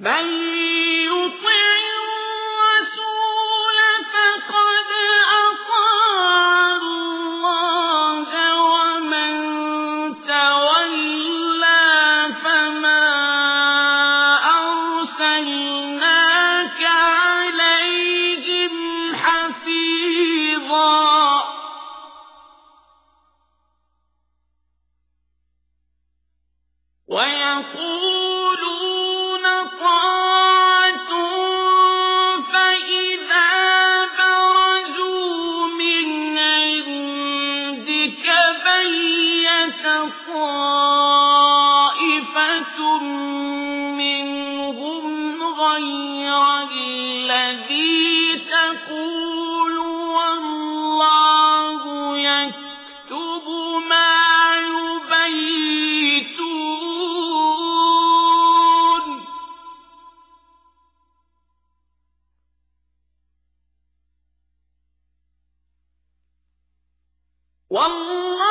من طائفة منهم غير الذي تقول والله يكتب ما يبيتون والله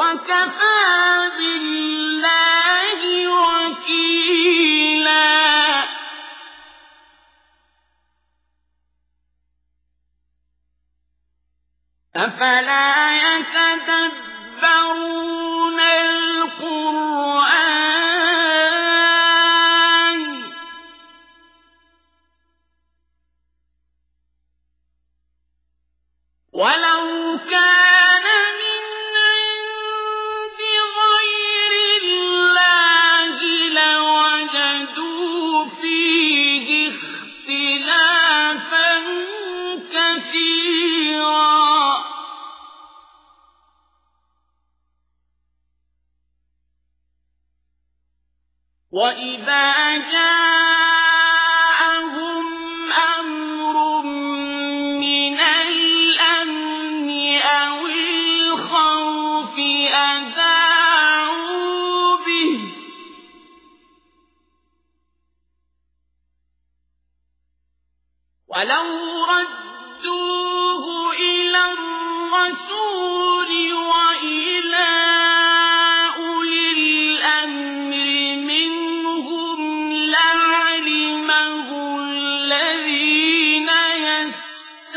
وكفى بالله وكيلا. أفلا وإذا جاءهم أمر من الأمن أو الخوف أذاعوا به ولو ردوه إلى الرسول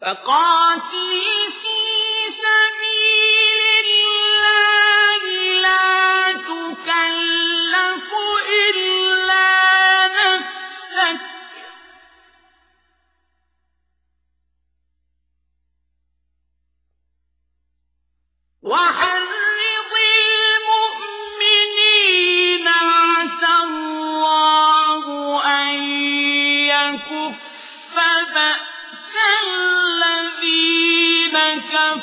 فقاتل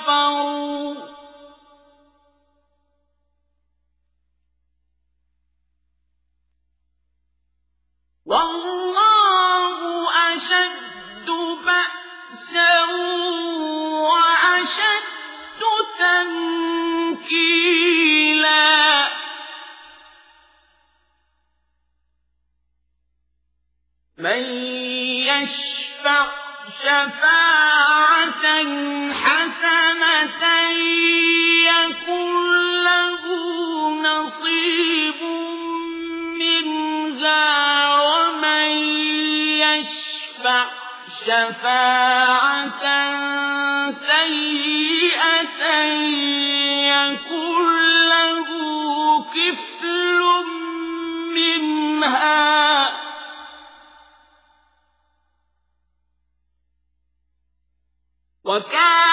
كفروا. والله أشد بأسا وأشد تنكيلا. من يشفع شفاعة حسنة شفاعة سيئة يكن له كفل منها وكان